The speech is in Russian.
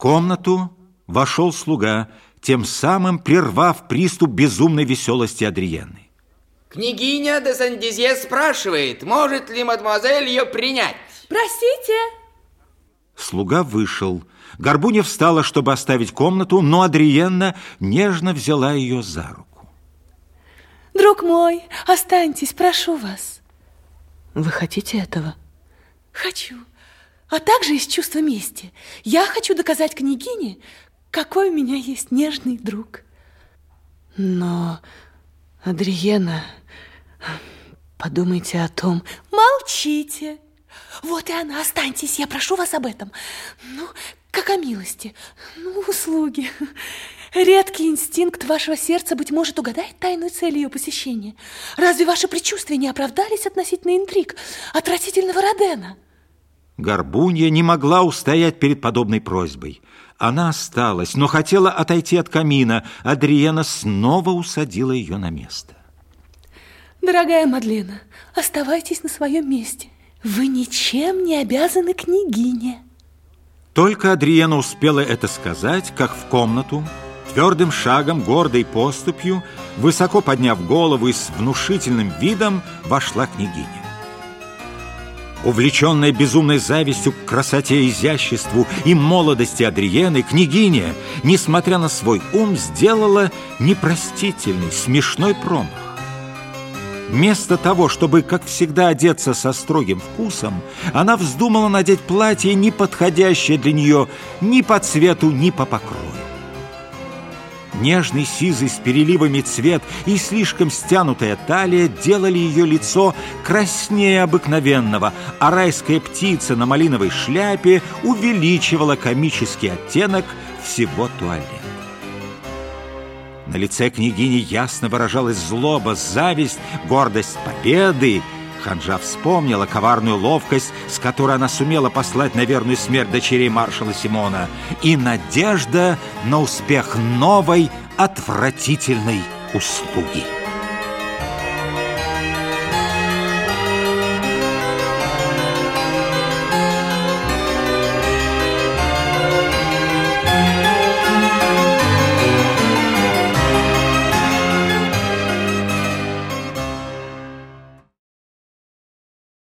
комнату вошел слуга, тем самым прервав приступ безумной веселости Адриены. Княгиня де Сандизье спрашивает, может ли мадемуазель ее принять. Простите. Слуга вышел. Горбуня встала, чтобы оставить комнату, но Адриенна нежно взяла ее за руку. Друг мой, останьтесь, прошу вас. Вы хотите этого? Хочу. А также из чувства мести. Я хочу доказать княгине, какой у меня есть нежный друг. Но, Адриена, подумайте о том... Молчите. Вот и она, останьтесь, я прошу вас об этом. Ну, как о милости, ну, услуги. Редкий инстинкт вашего сердца, быть может, угадает тайную цель ее посещения. Разве ваши предчувствия не оправдались относительно интриг отвратительного Родена? Горбунья не могла устоять перед подобной просьбой. Она осталась, но хотела отойти от камина. Адриена снова усадила ее на место. Дорогая Мадлена, оставайтесь на своем месте. Вы ничем не обязаны княгине. Только Адриена успела это сказать, как в комнату, твердым шагом, гордой поступью, высоко подняв голову и с внушительным видом, вошла княгиня. Увлеченная безумной завистью к красоте, изяществу и молодости Адриены, княгиня, несмотря на свой ум, сделала непростительный, смешной промах. Вместо того, чтобы, как всегда, одеться со строгим вкусом, она вздумала надеть платье, не подходящее для нее ни по цвету, ни по покрою. Нежный сизый с переливами цвет и слишком стянутая талия делали ее лицо краснее обыкновенного, а райская птица на малиновой шляпе увеличивала комический оттенок всего туалета. На лице княгини ясно выражалась злоба, зависть, гордость победы. Ханжа вспомнила коварную ловкость, с которой она сумела послать на верную смерть дочерей маршала Симона, и надежда на успех новой отвратительной услуги.